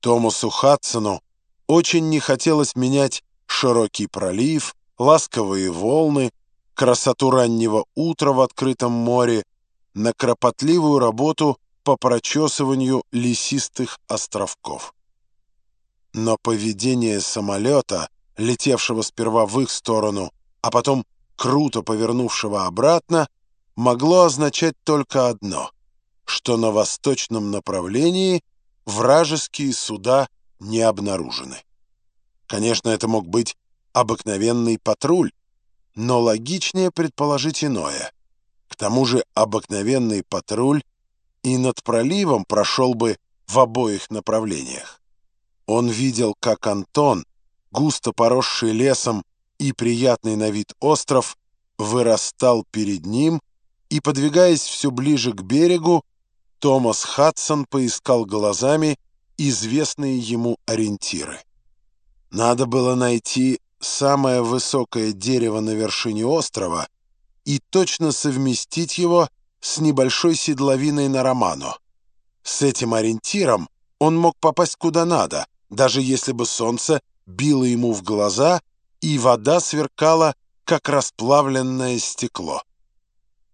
Томасу Хадсону очень не хотелось менять широкий пролив, ласковые волны, красоту раннего утра в открытом море на кропотливую работу по прочесыванию лесистых островков. Но поведение самолета, летевшего сперва в их сторону, а потом круто повернувшего обратно, могло означать только одно, что на восточном направлении вражеские суда не обнаружены. Конечно, это мог быть обыкновенный патруль, но логичнее предположить иное. К тому же обыкновенный патруль и над проливом прошел бы в обоих направлениях. Он видел, как Антон, густо поросший лесом и приятный на вид остров, вырастал перед ним, и, подвигаясь все ближе к берегу, Томас Хадсон поискал глазами известные ему ориентиры. Надо было найти самое высокое дерево на вершине острова и точно совместить его с небольшой седловиной на Романо. С этим ориентиром он мог попасть куда надо, даже если бы солнце било ему в глаза и вода сверкала, как расплавленное стекло.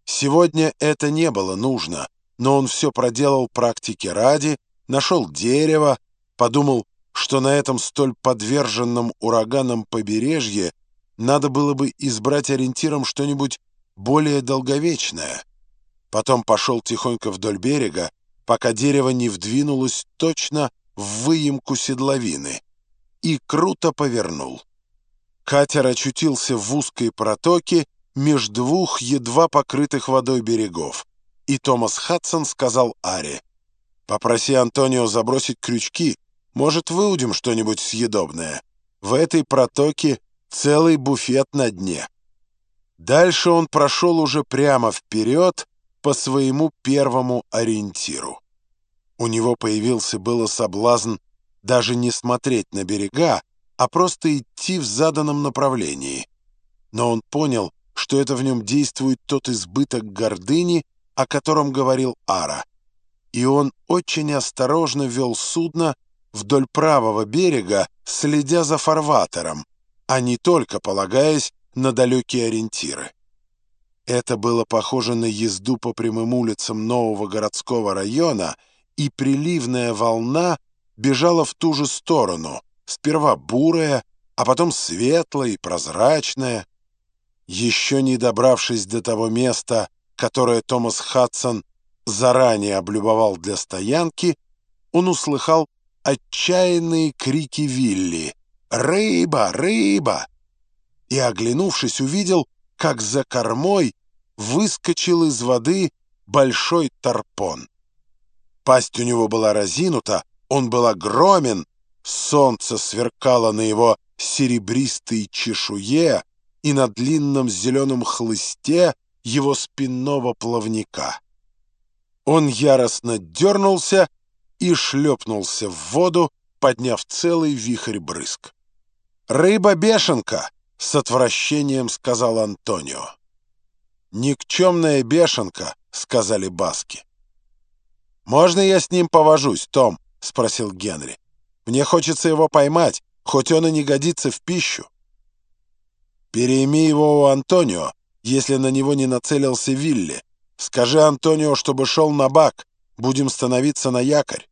Сегодня это не было нужно, но он все проделал практики ради, нашел дерево, подумал, что на этом столь подверженном ураганам побережье надо было бы избрать ориентиром что-нибудь более долговечное. Потом пошел тихонько вдоль берега, пока дерево не вдвинулось точно в выемку седловины, и круто повернул. Катер очутился в узкой протоке меж двух едва покрытых водой берегов, и Томас Хадсон сказал Аре, «Попроси Антонио забросить крючки, может, выудим что-нибудь съедобное. В этой протоке целый буфет на дне». Дальше он прошел уже прямо вперед по своему первому ориентиру. У него появился было соблазн даже не смотреть на берега, а просто идти в заданном направлении. Но он понял, что это в нем действует тот избыток гордыни, о котором говорил Ара. И он очень осторожно вел судно вдоль правого берега, следя за фарватером, а не только полагаясь на далекие ориентиры. Это было похоже на езду по прямым улицам нового городского района, и приливная волна бежала в ту же сторону, сперва бурая, а потом светлая и прозрачная. Еще не добравшись до того места, которое Томас Хадсон заранее облюбовал для стоянки, он услыхал отчаянные крики Вилли «Рыба! Рыба!» и, оглянувшись, увидел, как за кормой выскочил из воды большой тарпон. Пасть у него была разинута, он был огромен, солнце сверкало на его серебристой чешуе и на длинном зеленом хлысте его спинного плавника. Он яростно дернулся и шлепнулся в воду, подняв целый вихрь брызг. «Рыба-бешенка!» — с отвращением сказал Антонио. «Никчемная бешенка», — сказали баски. «Можно я с ним повожусь, Том?» — спросил Генри. «Мне хочется его поймать, хоть он и не годится в пищу». «Перейми его у Антонио, если на него не нацелился Вилли. Скажи Антонио, чтобы шел на бак, будем становиться на якорь».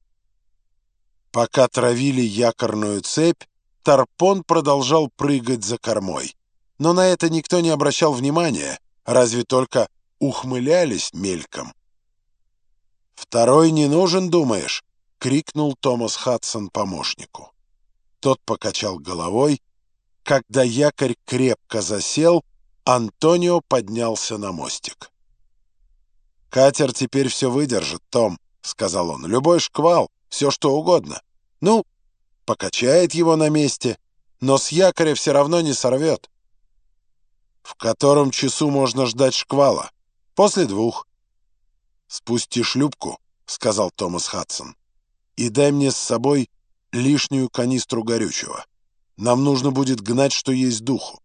Пока травили якорную цепь, Тарпон продолжал прыгать за кормой. Но на это никто не обращал внимания, разве только ухмылялись мельком. «Второй не нужен, думаешь?» — крикнул Томас Хадсон помощнику. Тот покачал головой. Когда якорь крепко засел, Антонио поднялся на мостик. «Катер теперь все выдержит, Том», — сказал он. «Любой шквал, все что угодно. Ну, покачает его на месте, но с якоря все равно не сорвет». «В котором часу можно ждать шквала?» «После двух». «Спусти шлюпку», — сказал Томас Хадсон, «и дай мне с собой лишнюю канистру горючего. Нам нужно будет гнать, что есть духу.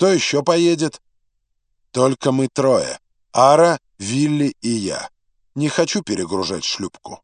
Кто еще поедет?» «Только мы трое. Ара, Вилли и я. Не хочу перегружать шлюпку».